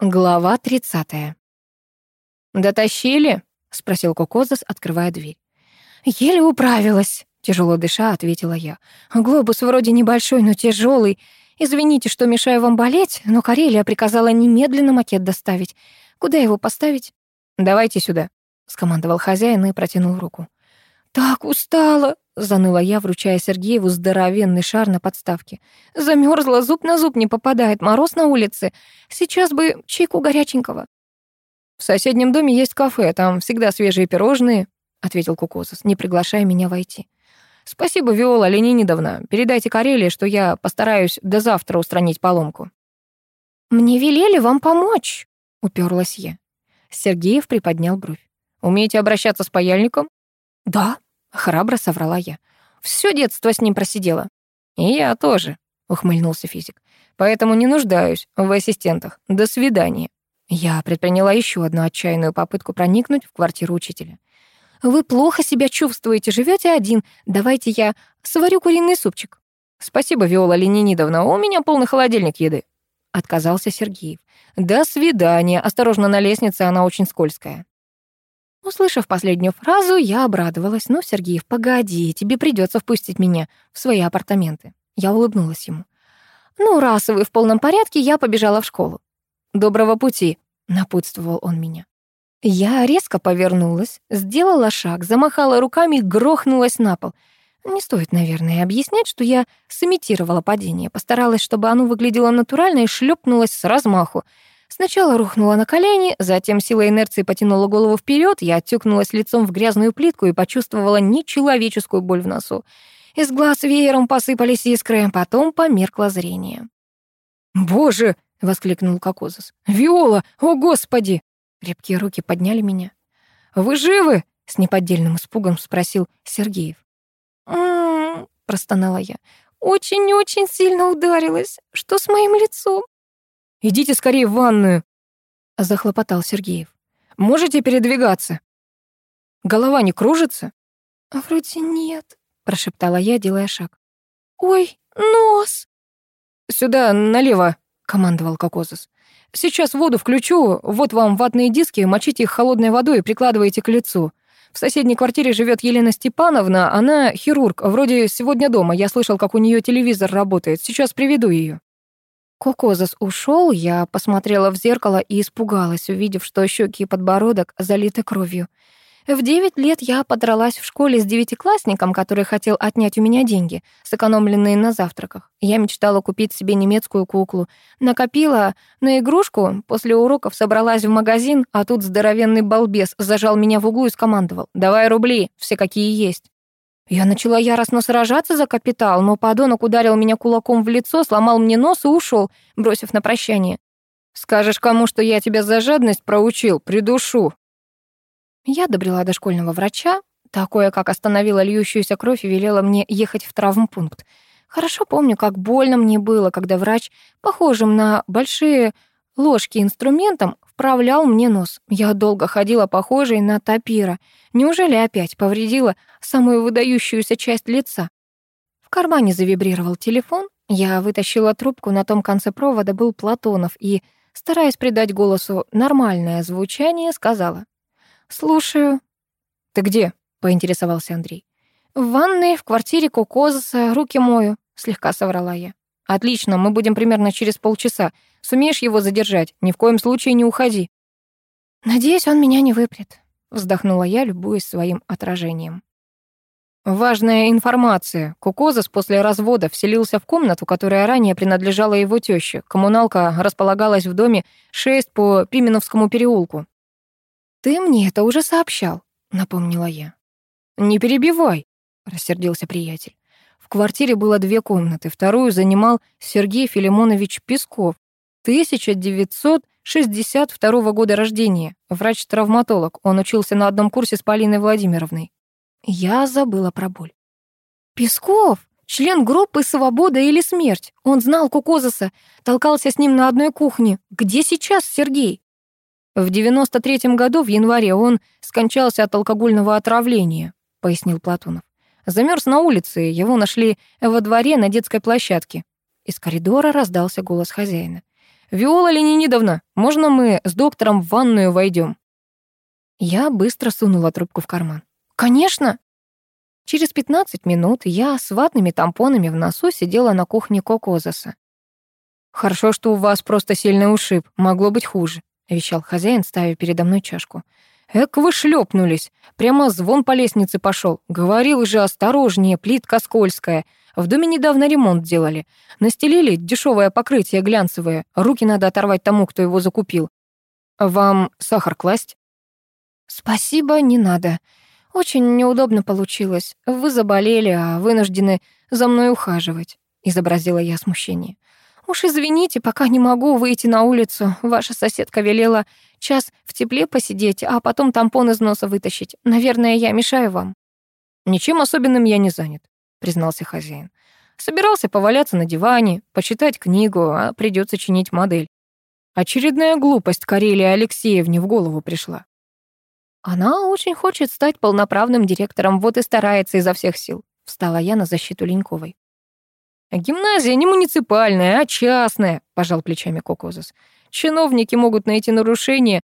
Глава 30. «Дотащили?» — спросил Кокозас, открывая дверь. «Еле управилась», — тяжело дыша ответила я. «Глобус вроде небольшой, но тяжелый. Извините, что мешаю вам болеть, но Карелия приказала немедленно макет доставить. Куда его поставить?» «Давайте сюда», — скомандовал хозяин и протянул руку. «Так устала!» — заныла я, вручая Сергееву здоровенный шар на подставке. Замерзла, зуб на зуб не попадает, мороз на улице. Сейчас бы чайку горяченького. «В соседнем доме есть кафе, там всегда свежие пирожные», — ответил Кукозус, не приглашая меня войти. «Спасибо, Виола Ленинидовна. Передайте Карелии, что я постараюсь до завтра устранить поломку». «Мне велели вам помочь», — уперлась я. Сергеев приподнял бровь. «Умеете обращаться с паяльником?» «Да», Храбро соврала я. Всё детство с ним просидела. И я тоже, ухмыльнулся физик. Поэтому не нуждаюсь в ассистентах. До свидания. Я предприняла еще одну отчаянную попытку проникнуть в квартиру учителя. Вы плохо себя чувствуете, живете один. Давайте я сварю куриный супчик. Спасибо, Виола Ленинидовна, у меня полный холодильник еды. Отказался Сергеев. До свидания. Осторожно на лестнице, она очень скользкая. Услышав последнюю фразу, я обрадовалась. «Ну, Сергеев, погоди, тебе придется впустить меня в свои апартаменты». Я улыбнулась ему. «Ну, раз вы в полном порядке, я побежала в школу». «Доброго пути», — напутствовал он меня. Я резко повернулась, сделала шаг, замахала руками и грохнулась на пол. Не стоит, наверное, объяснять, что я сымитировала падение. Постаралась, чтобы оно выглядело натурально и шлепнулась с размаху. Сначала рухнула на колени, затем сила инерции потянула голову вперед, я оттюкнулась лицом в грязную плитку и почувствовала нечеловеческую боль в носу. Из глаз веером посыпались искры, потом померкло зрение. «Боже!» — воскликнул Кокозус. «Виола! О, Господи!» Крепкие руки подняли меня. «Вы живы?» — с неподдельным испугом спросил Сергеев. «М-м-м», простонала я. «Очень-очень сильно ударилась. Что с моим лицом?» Идите скорее в ванную!» — захлопотал Сергеев. «Можете передвигаться? Голова не кружится?» «Вроде нет», — прошептала я, делая шаг. «Ой, нос!» «Сюда, налево», — командовал Кокозус. «Сейчас воду включу, вот вам ватные диски, мочите их холодной водой и прикладывайте к лицу. В соседней квартире живет Елена Степановна, она хирург, вроде сегодня дома, я слышал, как у нее телевизор работает, сейчас приведу ее. Кокозас ушел, я посмотрела в зеркало и испугалась, увидев, что щеки и подбородок залиты кровью. В девять лет я подралась в школе с девятиклассником, который хотел отнять у меня деньги, сэкономленные на завтраках. Я мечтала купить себе немецкую куклу. Накопила на игрушку, после уроков собралась в магазин, а тут здоровенный балбес зажал меня в углу и скомандовал. «Давай рубли, все какие есть». Я начала яростно сражаться за капитал, но подонок ударил меня кулаком в лицо, сломал мне нос и ушел, бросив на прощание. «Скажешь кому, что я тебя за жадность проучил, придушу». Я добрела до школьного врача, такое, как остановила льющуюся кровь и велела мне ехать в травмпункт. Хорошо помню, как больно мне было, когда врач, похожим на большие ложки инструментом, вправлял мне нос. Я долго ходила похожей на тапира. Неужели опять повредила самую выдающуюся часть лица? В кармане завибрировал телефон. Я вытащила трубку, на том конце провода был Платонов и, стараясь придать голосу нормальное звучание, сказала. «Слушаю». «Ты где?» — поинтересовался Андрей. «В ванной, в квартире Кокозаса, руки мою», — слегка соврала я. «Отлично, мы будем примерно через полчаса. Сумеешь его задержать? Ни в коем случае не уходи». «Надеюсь, он меня не выпрет», — вздохнула я, любуясь своим отражением. Важная информация. Кукозас после развода вселился в комнату, которая ранее принадлежала его тёще. Коммуналка располагалась в доме 6 по Пименовскому переулку. «Ты мне это уже сообщал», — напомнила я. «Не перебивай», — рассердился приятель. В квартире было две комнаты, вторую занимал Сергей Филимонович Песков, 1962 года рождения, врач-травматолог. Он учился на одном курсе с Полиной Владимировной. Я забыла про боль. Песков, член группы «Свобода или смерть». Он знал Кукозаса, толкался с ним на одной кухне. Где сейчас Сергей? В 93-м году, в январе, он скончался от алкогольного отравления, пояснил Платонов. Замерз на улице, его нашли во дворе на детской площадке. Из коридора раздался голос хозяина. «Виола Ленинидовна, можно мы с доктором в ванную войдем?» Я быстро сунула трубку в карман. «Конечно!» Через 15 минут я с ватными тампонами в носу сидела на кухне Кокозаса. «Хорошо, что у вас просто сильный ушиб, могло быть хуже», — вещал хозяин, ставя передо мной чашку. «Эк вы шлепнулись, прямо звон по лестнице пошел. Говорил же осторожнее, плитка скользкая. В доме недавно ремонт делали. Настелили дешевое покрытие глянцевое, руки надо оторвать тому, кто его закупил. Вам сахар класть?» «Спасибо, не надо. Очень неудобно получилось. Вы заболели, а вынуждены за мной ухаживать», — изобразила я смущение. «Уж извините, пока не могу выйти на улицу. Ваша соседка велела час в тепле посидеть, а потом тампон из носа вытащить. Наверное, я мешаю вам». «Ничем особенным я не занят», — признался хозяин. «Собирался поваляться на диване, почитать книгу, а придется чинить модель. Очередная глупость Карелии Алексеевне в голову пришла. Она очень хочет стать полноправным директором, вот и старается изо всех сил. Встала я на защиту Леньковой. «Гимназия не муниципальная, а частная», — пожал плечами Кокозас. «Чиновники могут найти нарушение,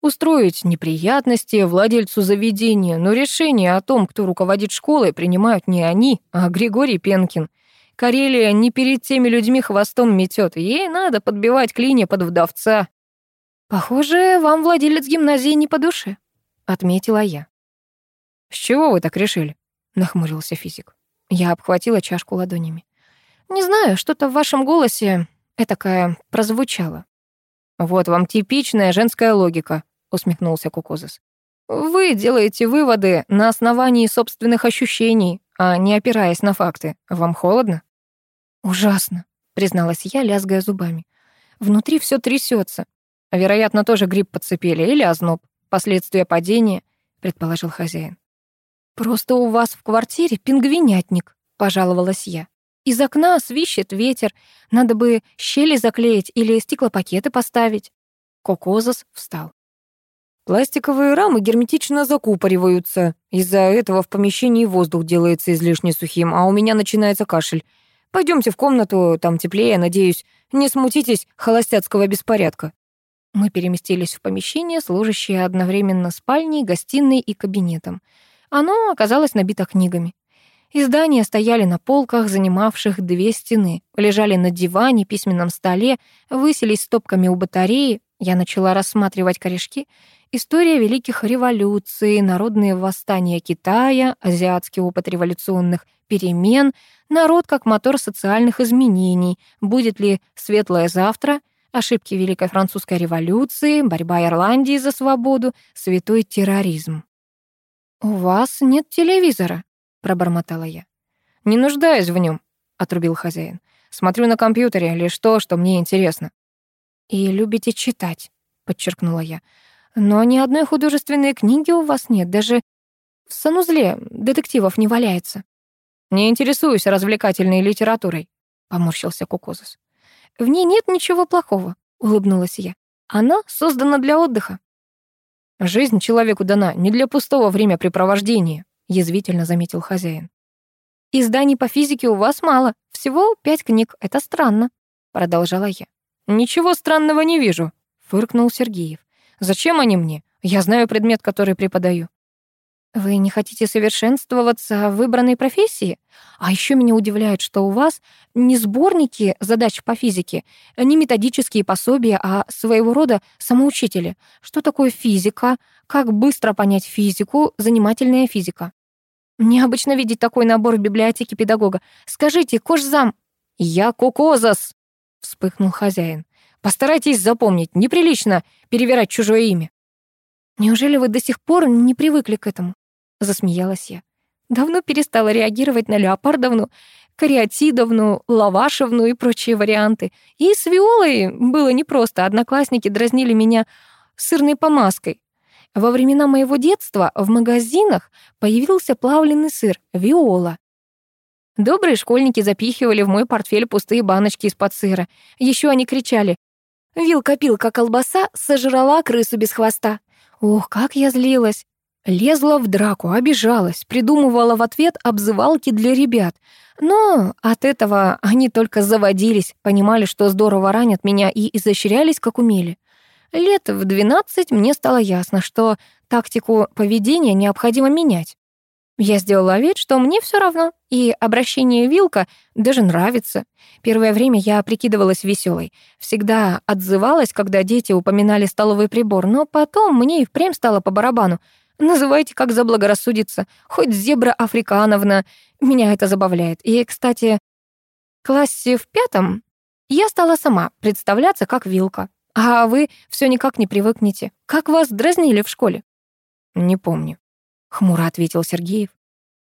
устроить неприятности владельцу заведения, но решение о том, кто руководит школой, принимают не они, а Григорий Пенкин. Карелия не перед теми людьми хвостом метет, ей надо подбивать клинья под вдовца». «Похоже, вам владелец гимназии не по душе», отметила я. «С чего вы так решили?» — нахмурился физик. Я обхватила чашку ладонями. «Не знаю, что-то в вашем голосе этакое прозвучало». «Вот вам типичная женская логика», — усмехнулся Кукозас. «Вы делаете выводы на основании собственных ощущений, а не опираясь на факты. Вам холодно?» «Ужасно», — призналась я, лязгая зубами. «Внутри все трясется. Вероятно, тоже грипп подцепили или озноб. Последствия падения, предположил хозяин. Просто у вас в квартире пингвинятник, пожаловалась я. Из окна свищет ветер, надо бы щели заклеить или стеклопакеты поставить. Кокозас встал. Пластиковые рамы герметично закупориваются. Из-за этого в помещении воздух делается излишне сухим, а у меня начинается кашель. Пойдемте в комнату, там теплее, надеюсь. Не смутитесь холостяцкого беспорядка. Мы переместились в помещение, служащее одновременно спальней, гостиной и кабинетом. Оно оказалось набито книгами. Издания стояли на полках, занимавших две стены, лежали на диване, письменном столе, высились стопками у батареи. Я начала рассматривать корешки. История великих революций, народные восстания Китая, азиатский опыт революционных перемен, народ как мотор социальных изменений, будет ли светлое завтра, ошибки Великой Французской революции, борьба Ирландии за свободу, святой терроризм. «У вас нет телевизора», — пробормотала я. «Не нуждаюсь в нем, отрубил хозяин. «Смотрю на компьютере лишь то, что мне интересно». «И любите читать», — подчеркнула я. «Но ни одной художественной книги у вас нет, даже в санузле детективов не валяется». «Не интересуюсь развлекательной литературой», — поморщился Кукозус. В ней нет ничего плохого, улыбнулась я. Она создана для отдыха. Жизнь человеку дана не для пустого времяпрепровождения, язвительно заметил хозяин. Изданий по физике у вас мало, всего пять книг, это странно, продолжала я. Ничего странного не вижу, фыркнул Сергеев. Зачем они мне? Я знаю предмет, который преподаю. Вы не хотите совершенствоваться в выбранной профессии? А еще меня удивляет, что у вас не сборники задач по физике, не методические пособия, а своего рода самоучители. Что такое физика? Как быстро понять физику? Занимательная физика. Необычно видеть такой набор в библиотеке педагога. Скажите, кожзам... Я Кокозас, вспыхнул хозяин. Постарайтесь запомнить, неприлично перевирать чужое имя. Неужели вы до сих пор не привыкли к этому? Засмеялась я. Давно перестала реагировать на Леопардовну, Кариатидовну, Лавашевну и прочие варианты. И с Виолой было непросто. Одноклассники дразнили меня сырной помазкой. Во времена моего детства в магазинах появился плавленый сыр «Виола». Добрые школьники запихивали в мой портфель пустые баночки из-под сыра. Еще они кричали «Вилка-пилка колбаса сожрала крысу без хвоста». Ох, как я злилась. Лезла в драку, обижалась, придумывала в ответ обзывалки для ребят. Но от этого они только заводились, понимали, что здорово ранят меня и изощрялись, как умели. Лет в 12 мне стало ясно, что тактику поведения необходимо менять. Я сделала вид, что мне все равно, и обращение Вилка даже нравится. Первое время я прикидывалась веселой, всегда отзывалась, когда дети упоминали столовый прибор, но потом мне и впрямь стало по барабану. Называйте, как заблагорассудится, хоть зебра Африкановна. Меня это забавляет. И, кстати, в классе в пятом я стала сама представляться как Вилка. А вы все никак не привыкнете. Как вас дразнили в школе? Не помню. Хмуро ответил Сергеев.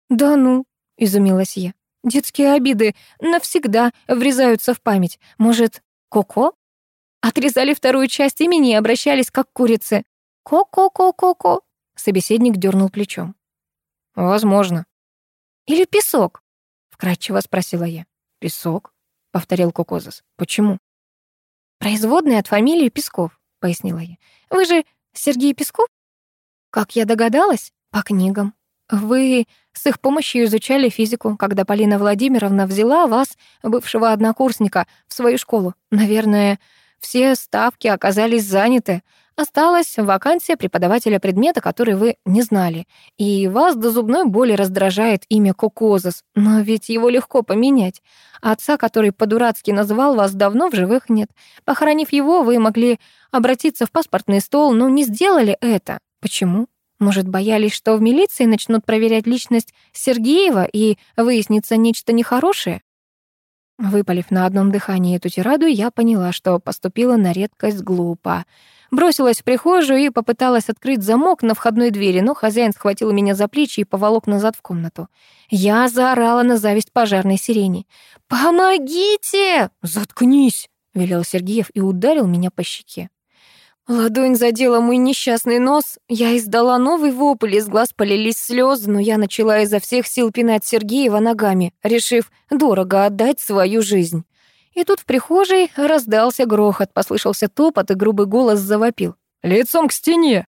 Да ну, изумилась я. Детские обиды навсегда врезаются в память. Может, Коко? Отрезали вторую часть имени и обращались как курицы. Ко-ко-ко-ко-ко. Собеседник дернул плечом. Возможно. Или песок? Вкратчиво спросила я. Песок? Повторил Кокозас. Почему? Производная от фамилии Песков, пояснила я. Вы же Сергей Песков? Как я догадалась? По книгам. Вы с их помощью изучали физику, когда Полина Владимировна взяла вас, бывшего однокурсника, в свою школу. Наверное, все ставки оказались заняты. Осталась вакансия преподавателя предмета, который вы не знали. И вас до зубной боли раздражает имя Кокозас. Но ведь его легко поменять. Отца, который по-дурацки назвал вас, давно в живых нет. Похоронив его, вы могли обратиться в паспортный стол, но не сделали это. Почему? Может, боялись, что в милиции начнут проверять личность Сергеева и выяснится нечто нехорошее? Выпалив на одном дыхании эту тираду, я поняла, что поступила на редкость глупо. Бросилась в прихожую и попыталась открыть замок на входной двери, но хозяин схватил меня за плечи и поволок назад в комнату. Я заорала на зависть пожарной сирене. «Помогите!» «Заткнись!» — велел Сергеев и ударил меня по щеке. Ладонь задела мой несчастный нос. Я издала новый вопль, из глаз полились слезы, но я начала изо всех сил пинать Сергеева ногами, решив дорого отдать свою жизнь. И тут в прихожей раздался грохот, послышался топот, и грубый голос завопил. «Лицом к стене!»